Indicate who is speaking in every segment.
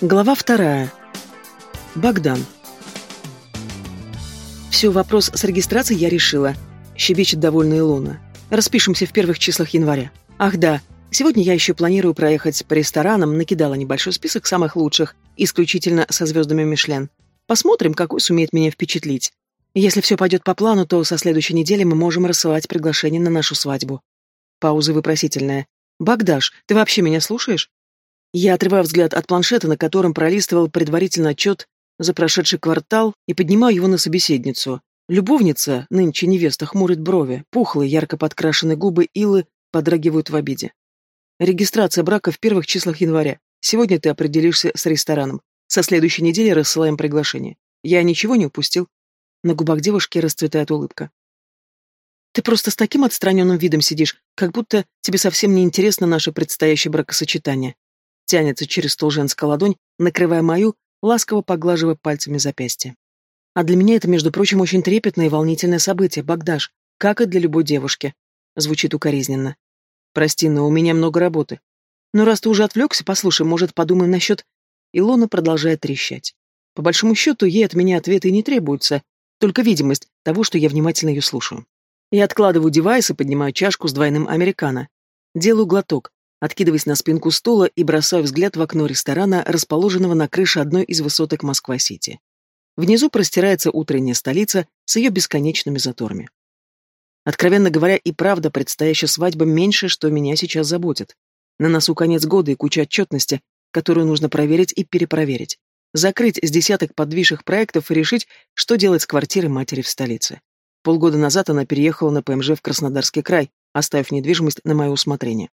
Speaker 1: Глава вторая. Богдан. Все, вопрос с регистрацией я решила. Щебечет довольная Илона. Распишемся в первых числах января. Ах да, сегодня я еще планирую проехать по ресторанам, накидала небольшой список самых лучших, исключительно со звездами Мишлен. Посмотрим, какой сумеет меня впечатлить. Если все пойдет по плану, то со следующей недели мы можем рассылать приглашение на нашу свадьбу. Пауза вопросительная. «Богдаш, ты вообще меня слушаешь?» Я отрываю взгляд от планшета, на котором пролистывал предварительный отчет за прошедший квартал, и поднимаю его на собеседницу. Любовница, нынче невеста, хмурит брови, пухлые, ярко подкрашенные губы Илы подрагивают в обиде. Регистрация брака в первых числах января. Сегодня ты определишься с рестораном. Со следующей недели рассылаем приглашение. Я ничего не упустил. На губах девушки расцветает улыбка. Ты просто с таким отстраненным видом сидишь, как будто тебе совсем не интересно наше предстоящее бракосочетание. Тянется через стол женская ладонь, накрывая мою, ласково поглаживая пальцами запястье. А для меня это, между прочим, очень трепетное и волнительное событие, Богдаш, как и для любой девушки. Звучит укоризненно. Прости, но у меня много работы. Но раз ты уже отвлекся, послушай, может, подумаем насчет... Илона продолжает трещать. По большому счету, ей от меня ответы и не требуются, только видимость того, что я внимательно ее слушаю. Я откладываю девайс и поднимаю чашку с двойным американо. Делаю глоток, откидываясь на спинку стула и бросаю взгляд в окно ресторана, расположенного на крыше одной из высоток Москва-Сити. Внизу простирается утренняя столица с ее бесконечными заторами. Откровенно говоря, и правда, предстоящая свадьба меньше, что меня сейчас заботит. На носу конец года и куча отчетности, которую нужно проверить и перепроверить. Закрыть с десяток подвижных проектов и решить, что делать с квартирой матери в столице. Полгода назад она переехала на ПМЖ в Краснодарский край, оставив недвижимость на мое усмотрение.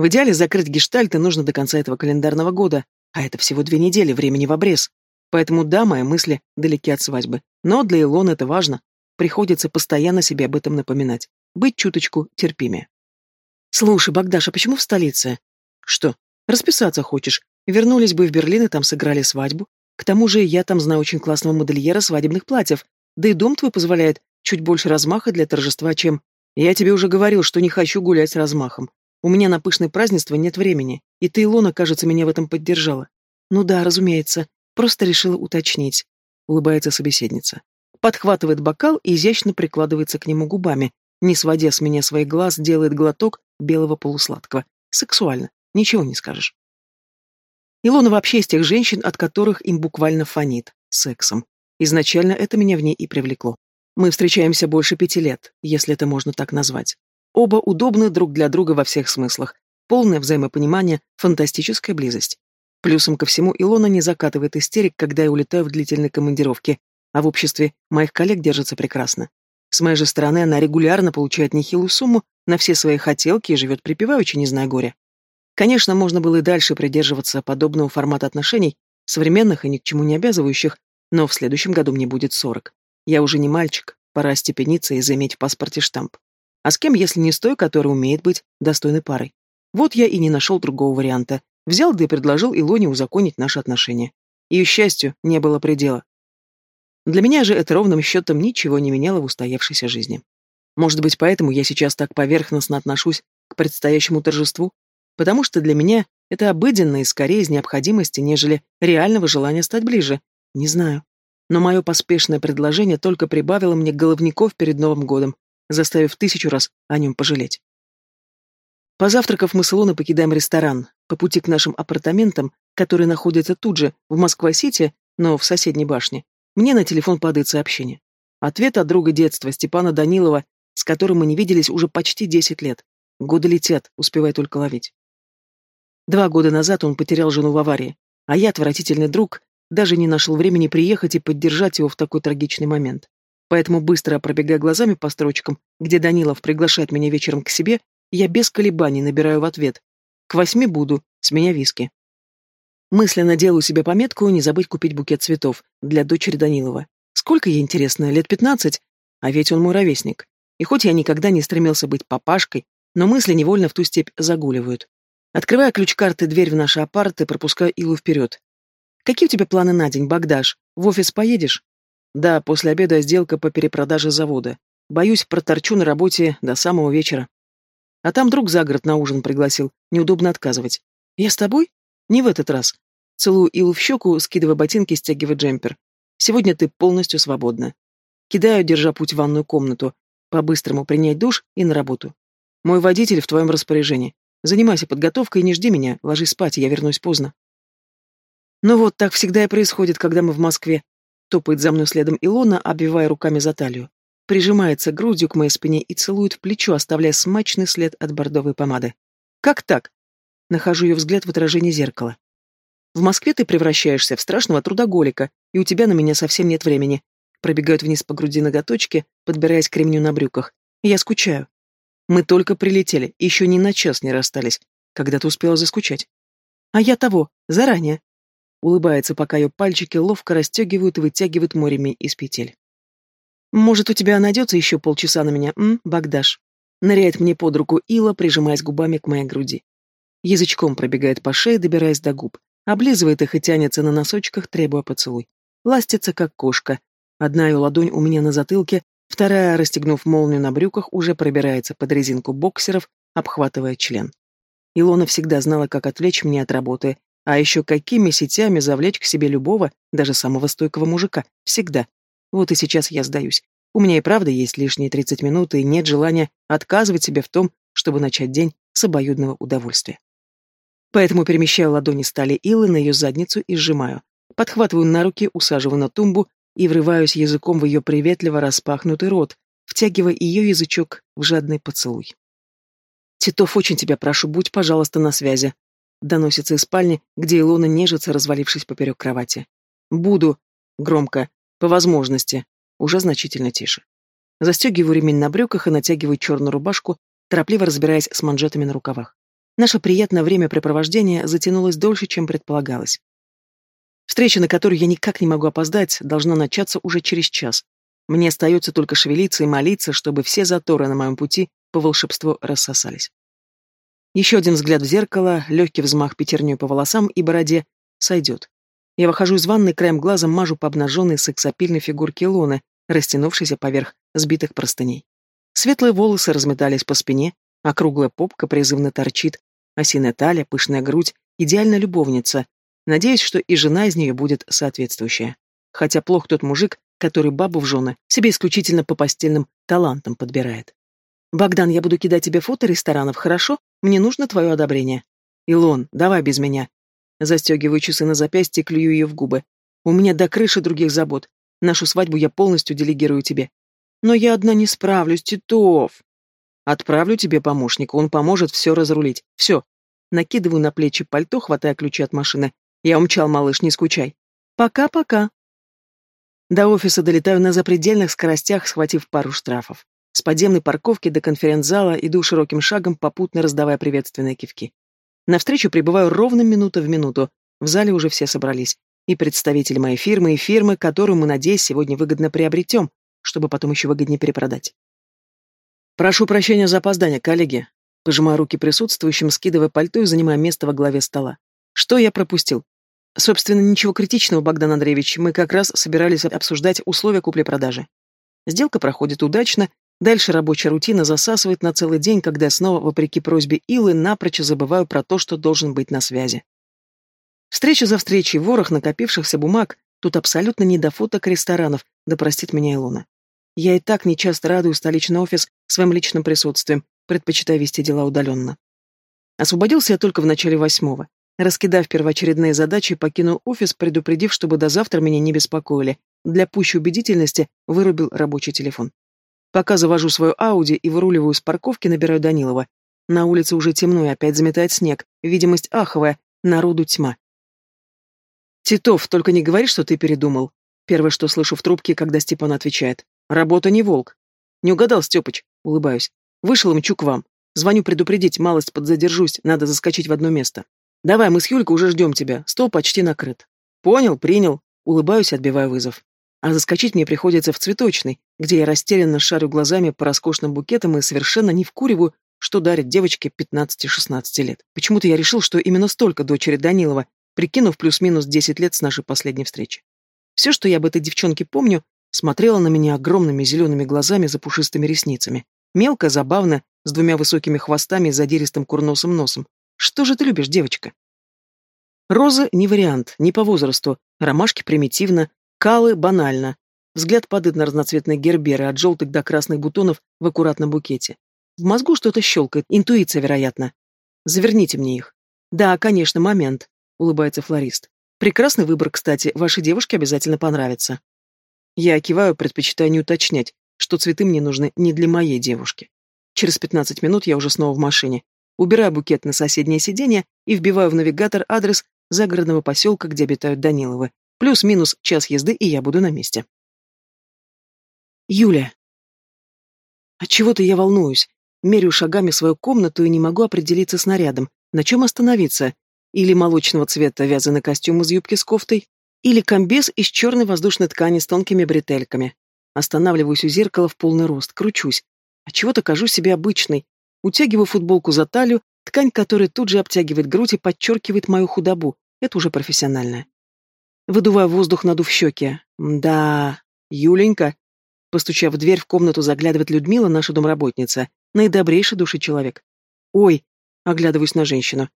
Speaker 1: В идеале закрыть гештальты нужно до конца этого календарного года, а это всего две недели, времени в обрез. Поэтому да, мои мысли далеки от свадьбы. Но для Илоны это важно. Приходится постоянно себе об этом напоминать. Быть чуточку терпимее. Слушай, Богдаша, почему в столице? Что, расписаться хочешь? Вернулись бы в Берлин и там сыграли свадьбу. К тому же я там знаю очень классного модельера свадебных платьев, да и дом твой позволяет чуть больше размаха для торжества, чем... Я тебе уже говорил, что не хочу гулять с размахом. У меня на пышное празднество нет времени, и ты, Илона, кажется, меня в этом поддержала. Ну да, разумеется, просто решила уточнить. Улыбается собеседница. Подхватывает бокал и изящно прикладывается к нему губами, не сводя с меня своих глаз, делает глоток белого полусладкого. Сексуально, ничего не скажешь. Илона вообще из тех женщин, от которых им буквально фонит. Сексом. Изначально это меня в ней и привлекло. Мы встречаемся больше пяти лет, если это можно так назвать. Оба удобны друг для друга во всех смыслах. Полное взаимопонимание, фантастическая близость. Плюсом ко всему Илона не закатывает истерик, когда я улетаю в длительной командировке, а в обществе моих коллег держится прекрасно. С моей же стороны она регулярно получает нехилую сумму на все свои хотелки и живет припеваючи, не зная горя. Конечно, можно было и дальше придерживаться подобного формата отношений, современных и ни к чему не обязывающих, но в следующем году мне будет сорок. Я уже не мальчик, пора степениться и заиметь в паспорте штамп. А с кем, если не с той, которая умеет быть достойной парой? Вот я и не нашел другого варианта. Взял да и предложил Илоне узаконить наши отношения. Ее счастью не было предела. Для меня же это ровным счетом ничего не меняло в устоявшейся жизни. Может быть, поэтому я сейчас так поверхностно отношусь к предстоящему торжеству? Потому что для меня это обыденно и скорее из необходимости, нежели реального желания стать ближе, не знаю. Но мое поспешное предложение только прибавило мне головников перед Новым годом, заставив тысячу раз о нем пожалеть. Позавтракав, мы с Илоной покидаем ресторан. По пути к нашим апартаментам, которые находятся тут же, в Москва-Сити, но в соседней башне, мне на телефон падает сообщение. Ответ от друга детства, Степана Данилова, с которым мы не виделись уже почти десять лет. Годы летят, успевая только ловить. Два года назад он потерял жену в аварии, а я, отвратительный друг, даже не нашел времени приехать и поддержать его в такой трагичный момент. Поэтому, быстро пробегая глазами по строчкам, где Данилов приглашает меня вечером к себе, я без колебаний набираю в ответ. К восьми буду, с меня виски. Мысленно делаю себе пометку не забыть купить букет цветов для дочери Данилова. Сколько ей, интересно, лет пятнадцать? А ведь он мой ровесник. И хоть я никогда не стремился быть папашкой, но мысли невольно в ту степь загуливают. Открывая ключ-карты дверь в наши апарты, пропускаю Илу вперед. Какие у тебя планы на день, Богдаш? В офис поедешь? Да, после обеда сделка по перепродаже завода. Боюсь, проторчу на работе до самого вечера. А там друг за город на ужин пригласил. Неудобно отказывать. Я с тобой? Не в этот раз. Целую Илу в щеку, скидывая ботинки, стягивая джемпер. Сегодня ты полностью свободна. Кидаю, держа путь в ванную комнату. По-быстрому принять душ и на работу. Мой водитель в твоем распоряжении. Занимайся подготовкой и не жди меня, ложись спать, я вернусь поздно. Ну вот, так всегда и происходит, когда мы в Москве. Топает за мной следом Илона, обвивая руками за талию. Прижимается грудью к моей спине и целует в плечо, оставляя смачный след от бордовой помады. Как так? Нахожу ее взгляд в отражении зеркала. В Москве ты превращаешься в страшного трудоголика, и у тебя на меня совсем нет времени. Пробегают вниз по груди ноготочки, подбираясь к ремню на брюках. Я скучаю. Мы только прилетели, еще ни на час не расстались. Когда ты успела заскучать? А я того, заранее. Улыбается, пока ее пальчики ловко расстегивают и вытягивают морями из петель. Может, у тебя найдется еще полчаса на меня, м, Багдаш? Ныряет мне под руку Ила, прижимаясь губами к моей груди. Язычком пробегает по шее, добираясь до губ. Облизывает их и тянется на носочках, требуя поцелуй. Ластится, как кошка. Одна ее ладонь у меня на затылке, Вторая, расстегнув молнию на брюках, уже пробирается под резинку боксеров, обхватывая член. Илона всегда знала, как отвлечь меня от работы, а еще какими сетями завлечь к себе любого, даже самого стойкого мужика. Всегда. Вот и сейчас я сдаюсь. У меня и правда есть лишние 30 минут, и нет желания отказывать себе в том, чтобы начать день с обоюдного удовольствия. Поэтому перемещаю ладони стали Илы на ее задницу и сжимаю. Подхватываю на руки, усаживаю на тумбу и врываюсь языком в ее приветливо распахнутый рот, втягивая ее язычок в жадный поцелуй. «Титов, очень тебя прошу, будь, пожалуйста, на связи», — доносится из спальни, где Илона нежится, развалившись поперек кровати. «Буду», — громко, по возможности, уже значительно тише. Застегиваю ремень на брюках и натягиваю черную рубашку, торопливо разбираясь с манжетами на рукавах. Наше приятное времяпрепровождение затянулось дольше, чем предполагалось. Встреча, на которую я никак не могу опоздать, должна начаться уже через час. Мне остается только шевелиться и молиться, чтобы все заторы на моем пути по волшебству рассосались. Еще один взгляд в зеркало, легкий взмах пятерней по волосам и бороде сойдет. Я выхожу из ванной, краем глаза мажу по обнаженной сексапильной фигурке Лоны, растянувшейся поверх сбитых простыней. Светлые волосы разметались по спине, а круглая попка призывно торчит, осиная талия, пышная грудь, идеальная любовница, Надеюсь, что и жена из нее будет соответствующая. Хотя плох тот мужик, который бабу в жены себе исключительно по постельным талантам подбирает. «Богдан, я буду кидать тебе фото ресторанов, хорошо? Мне нужно твое одобрение». «Илон, давай без меня». Застегиваю часы на запястье и клюю ее в губы. «У меня до крыши других забот. Нашу свадьбу я полностью делегирую тебе». «Но я одна не справлюсь, Титов». «Отправлю тебе помощника, он поможет все разрулить. Все». Накидываю на плечи пальто, хватая ключи от машины, я умчал, малыш, не скучай. Пока-пока. До офиса долетаю на запредельных скоростях, схватив пару штрафов. С подземной парковки до конференц-зала иду широким шагом, попутно раздавая приветственные кивки. На встречу прибываю ровно минута в минуту. В зале уже все собрались. И представители моей фирмы, и фирмы, которую мы, надеюсь, сегодня выгодно приобретем, чтобы потом еще выгоднее перепродать. Прошу прощения за опоздание, коллеги. Пожимаю руки присутствующим, скидывая пальто и занимая место во главе стола. Что я пропустил? Собственно, ничего критичного, Богдан Андреевич, мы как раз собирались обсуждать условия купли-продажи. Сделка проходит удачно, дальше рабочая рутина засасывает на целый день, когда я снова, вопреки просьбе Илы, напрочь забываю про то, что должен быть на связи. Встреча за встречей, ворох накопившихся бумаг, тут абсолютно не до фоток ресторанов, да простит меня Илона. Я и так нечасто радую столичный офис своим личным присутствием, предпочитая вести дела удаленно. Освободился я только в начале восьмого. Раскидав первоочередные задачи, покинул офис, предупредив, чтобы до завтра меня не беспокоили. Для пущей убедительности вырубил рабочий телефон. Пока завожу свою Ауди и выруливаю с парковки, набираю Данилова. На улице уже темно и опять заметает снег. Видимость аховая, народу тьма. «Титов, только не говори, что ты передумал». Первое, что слышу в трубке, когда Степан отвечает. «Работа не волк». «Не угадал, Степыч?» Улыбаюсь. «Вышел и мчу к вам. Звоню предупредить, малость подзадержусь, надо заскочить в одно место». Давай, мы с Юлькой уже ждем тебя. Стол почти накрыт. Понял, принял. Улыбаюсь, отбивая вызов. А заскочить мне приходится в цветочный, где я растерянно шарю глазами по роскошным букетам и совершенно не вкуриваю, что дарит девочке 15-16 лет. Почему-то я решил, что именно столько дочери Данилова, прикинув плюс-минус 10 лет с нашей последней встречи. Все, что я об этой девчонке помню, смотрела на меня огромными зелеными глазами за пушистыми ресницами. Мелко, забавно, с двумя высокими хвостами и задиристым курносым носом, что же ты любишь, девочка? Розы не вариант, не по возрасту, ромашки примитивно, калы банально. Взгляд падает на разноцветные герберы, от желтых до красных бутонов в аккуратном букете. В мозгу что-то щелкает, интуиция, вероятно. Заверните мне их. Да, конечно, момент, улыбается флорист. Прекрасный выбор, кстати, вашей девушке обязательно понравится. Я киваю, предпочитая не уточнять, что цветы мне нужны не для моей девушки. Через 15 минут я уже снова в машине. Убираю букет на соседнее сиденье и вбиваю в навигатор адрес загородного поселка, где обитают Даниловы. Плюс-минус час езды, и я буду на месте. Юля. Отчего-то я волнуюсь. Мерю шагами свою комнату и не могу определиться с нарядом. На чем остановиться? Или молочного цвета вязаный костюм из юбки с кофтой, или комбез из черной воздушной ткани с тонкими бретельками. Останавливаюсь у зеркала в полный рост, кручусь. Отчего-то кажусь себе обычной. Утягиваю футболку за талию, ткань которой тут же обтягивает грудь и подчеркивает мою худобу. Это уже профессиональное. Выдуваю воздух, надув щеки. Да, Юленька. Постучав в дверь, в комнату заглядывает Людмила, наша домработница. Наидобрейший души человек. Ой, оглядываюсь на женщину.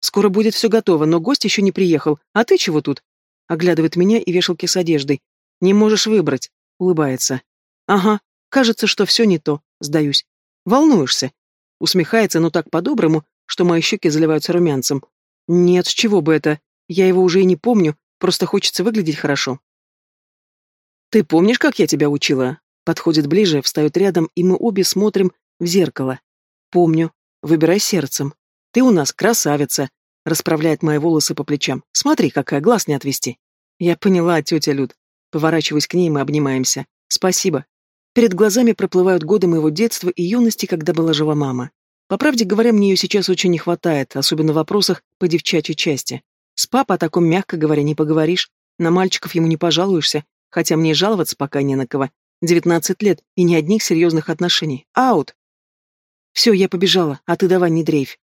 Speaker 1: Скоро будет все готово, но гость еще не приехал. А ты чего тут? Оглядывает меня и вешалки с одеждой. Не можешь выбрать. Улыбается. Ага, кажется, что все не то. Сдаюсь. Волнуешься? Усмехается, но так по-доброму, что мои щеки заливаются румянцем. Нет, с чего бы это? Я его уже и не помню, просто хочется выглядеть хорошо. Ты помнишь, как я тебя учила? Подходит ближе, встает рядом, и мы обе смотрим в зеркало. Помню. Выбирай сердцем. Ты у нас красавица. Расправляет мои волосы по плечам. Смотри, какая, глаз не отвести. Я поняла, тетя Люд. Поворачиваюсь к ней, мы обнимаемся. Спасибо. Перед глазами проплывают годы моего детства и юности, когда была жива мама. По правде говоря, мне ее сейчас очень не хватает, особенно в вопросах по девчачьей части. С папой о таком, мягко говоря, не поговоришь. На мальчиков ему не пожалуешься, хотя мне жаловаться пока не на кого. Девятнадцать лет и ни одних серьезных отношений. Аут! Все, я побежала, а ты давай не дрейфь.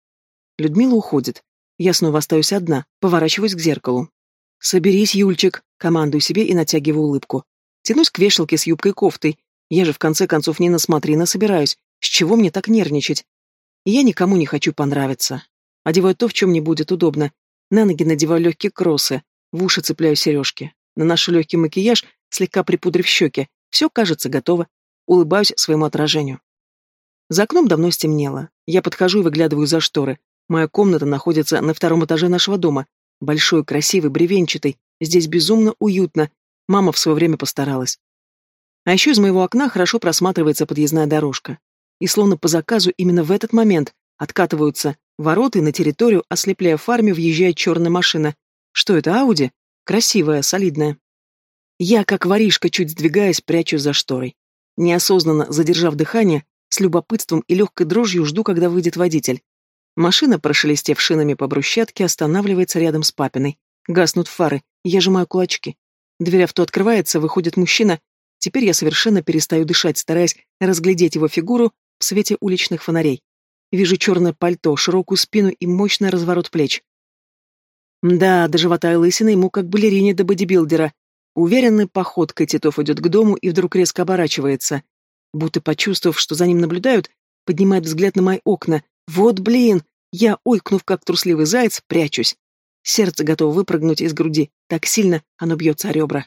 Speaker 1: Людмила уходит. Я снова остаюсь одна, поворачиваюсь к зеркалу. «Соберись, Юльчик», командую себе и натягиваю улыбку. Тянусь к вешалке с юбкой и кофтой. Я же в конце концов не насмотренно собираюсь. С чего мне так нервничать? я никому не хочу понравиться. Одеваю то, в чем мне будет удобно. На ноги надеваю легкие кроссы, в уши цепляю сережки. Наношу легкий макияж, слегка припудрив щеки. Все, кажется, готово. Улыбаюсь своему отражению. За окном давно стемнело. Я подхожу и выглядываю за шторы. Моя комната находится на втором этаже нашего дома. Большой, красивый, бревенчатый. Здесь безумно уютно. Мама в свое время постаралась. А еще из моего окна хорошо просматривается подъездная дорожка и словно по заказу именно в этот момент откатываются ворота и на территорию, ослепляя фарме, въезжает черная машина. Что это, Ауди? Красивая, солидная. Я, как воришка, чуть сдвигаясь, прячу за шторой. Неосознанно задержав дыхание, с любопытством и легкой дрожью жду, когда выйдет водитель. Машина, прошелестев шинами по брусчатке, останавливается рядом с папиной. Гаснут фары, я сжимаю кулачки. Дверь авто открывается, выходит мужчина. Теперь я совершенно перестаю дышать, стараясь разглядеть его фигуру в свете уличных фонарей. Вижу черное пальто, широкую спину и мощный разворот плеч. Да, до живота и лысины ему как балерине до бодибилдера. Уверенной походкой Титов идет к дому и вдруг резко оборачивается. Будто почувствовав, что за ним наблюдают, поднимает взгляд на мои окна. Вот блин! Я, ойкнув как трусливый заяц, прячусь. Сердце готово выпрыгнуть из груди. Так сильно оно бьется о ребра.